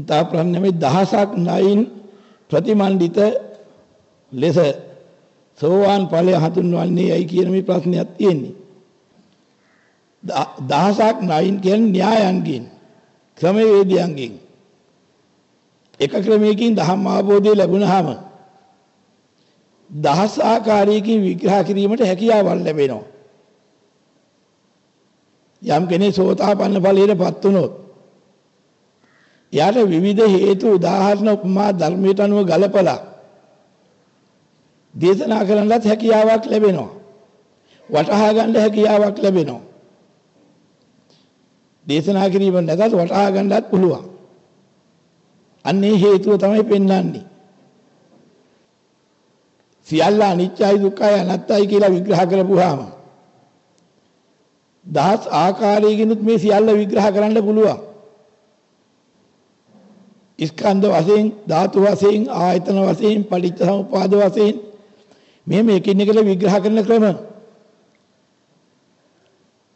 තා ප්‍රශ්න මේ දහසක් නයින් ප්‍රතිමන්විත ලෙස සෝවාන් ඵලය හඳුන්වන්නේ ඇයි කියන මේ ප්‍රශ්නයක් තියෙන්නේ. දහසක් නයින් කියන්නේ න්‍යායන්ගෙන් ක්‍රමවේදයන්ගෙන් එක ක්‍රමයකින් ධම්ම අවබෝධය ලැබුණාම දහස් ආකාරයකින් විග්‍රහ කිරීමට හැකියාවක් ලැබෙනවා. යම් කෙනෙක් සෝතාපන්න ඵලයටපත් වුණොත් එයාට විවිධ හේතු උදාහරණ උපමා ධර්මයට අනුව ගලපලා දේශනා කරන්නත් හැකියාවක් ලැබෙනවා. වටහා ගන්න හැකියාවක් ලැබෙනවා. දේශනා කිරීම නැතත් වටහා ගන්නත් පුළුවන්. අන්නේ හේතුව තමයි පෙන්වන්නේ. සියල්ල අනිත්‍යයි දුක්ඛයි අනාත්තයි කියලා විග්‍රහ කරපුවාම දහස් ආකාරයකිනුත් මේ සියල්ල විග්‍රහ කරන්න පුළුවන්. ස්කන්ධ වශයෙන් ධාතු වශයෙන් ආයතන වශයෙන් පටිච්ච සමුප්පාද වශයෙන් මේ මේකින් එකට විග්‍රහ කරන ක්‍රම.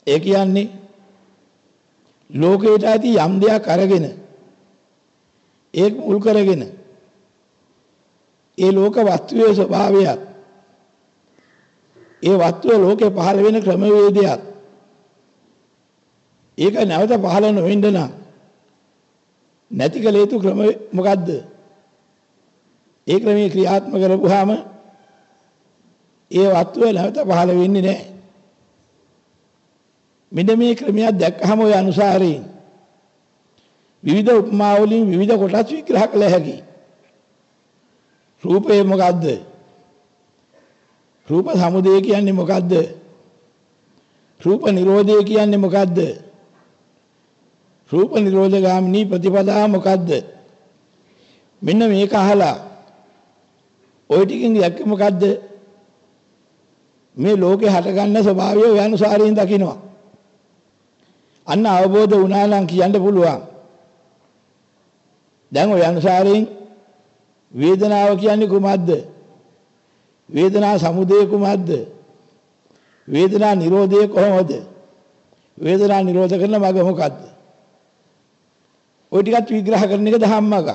ඒ කියන්නේ ලෝකයට ඇති යම් දෙයක් අරගෙන ඒක මුල් කරගෙන ඒ ලෝක වස්තුවේ ස්වභාවයත් ඒ වස්තුව ලෝකේ පහළ වෙන ක්‍රමවේදයත් ඒක නැවත පහළ නොවෙන්න නම් නැති කළ යුතු ක්‍රම මොකද්ද? ඒ ක්‍රමයේ ක්‍රියාත්මක කරපුවාම ඒ වස්තුව නැවත පහළ වෙන්නේ නැහැ. මෙන්න මේ ක්‍රමයක් දැක්කහම ඔය අනුසාරයෙන් විවිධ උපමා වලින් විවිධ කොටස් විග්‍රහ කළ හැකියි. රූපය මොකද්ද? රූප සමුදය කියන්නේ මොකද්ද? රූප නිරෝධය කියන්නේ මොකද්ද? රූප නිරෝධ ගාමිනී ප්‍රතිපදා මොකද්ද? මෙන්න මේක අහලා ওই ටිකින් දැක්ක මොකද්ද? මේ ලෝකේ හටගන්න ස්වභාවය ඔය අනුසාරයෙන් දකිනවා. අන්න අවබෝධ වුණා නම් කියන්න පුළුවන්. දැන් ඔය අනුසාරයෙන් වේදනාව කියන්නේ කුමක්ද? වේදනා සමුදය කුමක්ද? වේදනා නිරෝධය කොහොමද? වේදනා නිරෝධ කරන මඟ මොකක්ද? ওই ටිකත් විග්‍රහ කරන එක ධම්මක.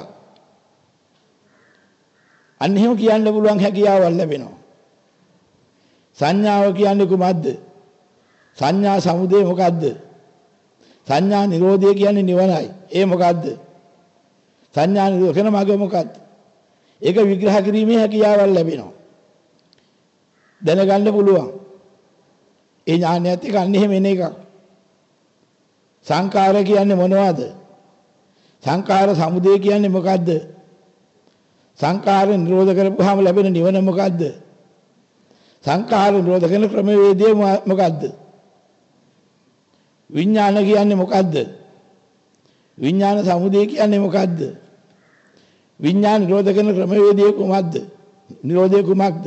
අන්න එහෙම කියන්න පුළුවන් හැකියාවක් ලැබෙනවා. සංඥාව කියන්නේ කුමක්ද? සංඥා සමුදය මොකද්ද? සංඥා නිරෝධය කියන්නේ නිවනයි. ඒ මොකද්ද? සංඥා නිරෝධ කරන මඟ මොකද්ද? ඒක විග්‍රහ කිරීමේ හැකියාවක් ලැබෙනවා. දැනගන්න පුළුවන්. ඒ ඥානයත් එක්ක අන්න එහෙම එන එකක්. සංකාර කියන්නේ මොනවද? සංකාර සමුදය කියන්නේ මොකද්ද? සංකාර නිරෝධ කරපුවාම ලැබෙන නිවන මොකද්ද? සංකාර නිරෝධ කරන ක්‍රමවේදය මොකද්ද? විඥාන කියන්නේ මොකද්ද? විඥාන සමුදය කියන්නේ මොකද්ද? විඥාන නිරෝධ කරන ක්‍රමවේදය කුමක්ද? නිරෝධය කුමක්ද?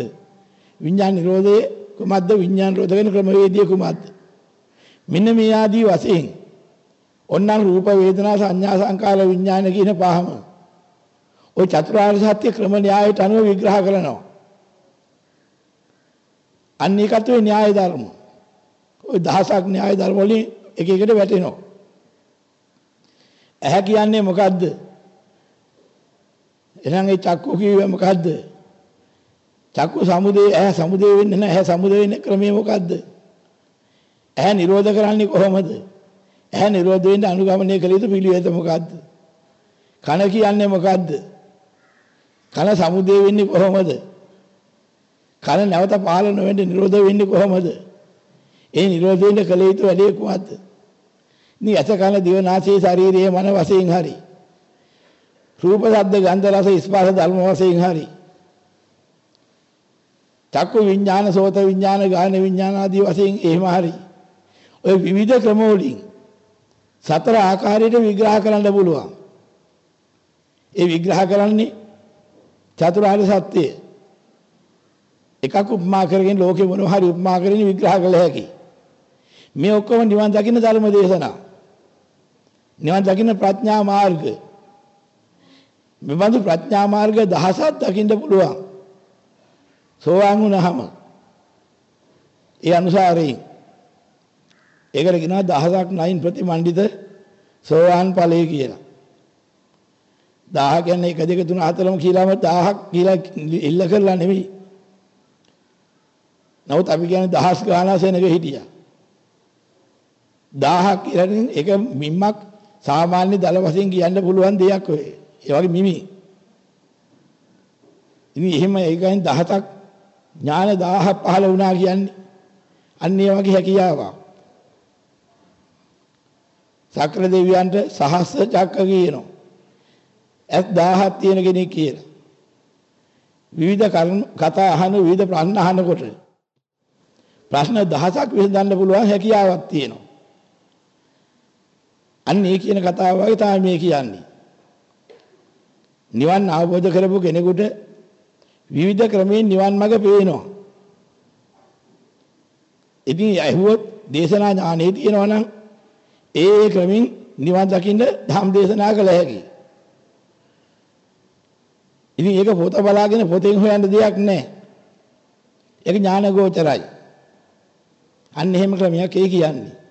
විඥාන නිරෝධය කුමක්ද? විඥාන නිරෝධ කරන ක්‍රමවේදය කුමක්ද? මෙන්න මේ ආදී වශයෙන් ඔන්නම් රූප වේදනා සංඥා සංකාර විඥාන කියන පහම ওই චතුරාර්ය සත්‍ය ක්‍රම න්‍යායට අනුව විග්‍රහ කරනවා. අන්න ඒකත් ඔය න්‍යාය ධර්ම. ওই දහසක් න්‍යාය ධර්ම වලින් එක එකට වැටෙනවා. ඇහැ කියන්නේ මොකද්ද? එහෙනම් ඒ චක්කු කිව්වේ මොකද්ද? චක්කු සමුදේ ඇහැ සමුදේ වෙන්නේ නැහැ. ඇහැ සමුදේ වෙන්නේ ක්‍රමය මොකද්ද? ඇහැ නිරෝධ කරන්නේ කොහොමද? ඇහැ නිරෝධ වෙන්න අනුගමනය කළ යුතු පිළිවෙත මොකද්ද? කන කියන්නේ මොකද්ද? කන සමුදේ වෙන්නේ කොහොමද? කන නැවත පහළ නොවෙන්න නිරෝධ වෙන්නේ කොහොමද? ඒ නිරෝධ වෙන්න කළ යුතු වැඩේ කුමක්ද? ඉතින් ඇස කන දිව නාසය ශරීරයේ මන වශයෙන් හරි රූප ශබ්ද ගන්ධ රස ස්පර්ශ ධර්ම වශයෙන් හරි චක්කු විඥාන සෝත විඥාන ගාන විඥාන ආදී වශයෙන් එහෙම හරි ඔය විවිධ ක්‍රම වලින් සතර ආකාරයට විග්‍රහ කරන්න පුළුවන්. ඒ විග්‍රහ කරන්නේ චතුරාර්ය සත්‍යය. එකක් උපමා කරගෙන ලෝකෙ මොනවා හරි උපමා කරගෙන විග්‍රහ කළ හැකි. මේ ඔක්කොම නිවන් දකින්න ධර්ම දේශනා. නිවන් දකින්න ප්‍රඥා මාර්ග. මෙබඳු ප්‍රඥා මාර්ග දහසක් දකින්න පුළුවන්. සෝවාන් වුණාම ඒ අනුසාරයෙන් ඒකට කියනවා දහසක් නයින් ප්‍රතිමන්විත සෝවාන් ඵලය කියලා. 1000 කියන්නේ 1 2 3 4ම කියලාම 1000ක් කියලා ඉල්ල කරලා නෙවෙයි. නමුත් අපි කියන්නේ දහස් ගාණක් සෙනග හිටියා. 1000ක් කියලා එක මිම්මක් සාමාන්‍ය දල වශයෙන් කියන්න පුළුවන් දෙයක් ඔය. ඒ වගේ මිමි. ඉතින් එහෙම ඒකෙන් දහසක් ඥාන 1000ක් පහළ වුණා කියන්නේ අන්න ඒ වගේ හැකියාවක්. සක්‍ර දෙවියන්ට සහස්‍ර චක්ක කියනවා. ඇස් 1000ක් තියෙන කෙනෙක් කියලා. විවිධ කතා අහන විවිධ ප්‍රශ්න අහනකොට ප්‍රශ්න දහසක් විසඳන්න පුළුවන් හැකියාවක් තියෙනවා. අන්න ඒ කියන කතාව වගේ තමයි මේ කියන්නේ. නිවන් අවබෝධ කරපු කෙනෙකුට විවිධ ක්‍රමයෙන් නිවන් මඟ පේනවා. ඉතින් ඇහුවොත් දේශනා ඥානෙ තියෙනවා නම් ඒ ඒ ක්‍රමින් නිවන් දකින්න ධම් දේශනා කළ හැකියි. ඉතින් ඒක පොත බලාගෙන පොතෙන් හොයන්න දෙයක් නැහැ. ඒක ඥාන ගෝචරයි. අන්න එහෙම ක්‍රමයක් ඒ කියන්නේ.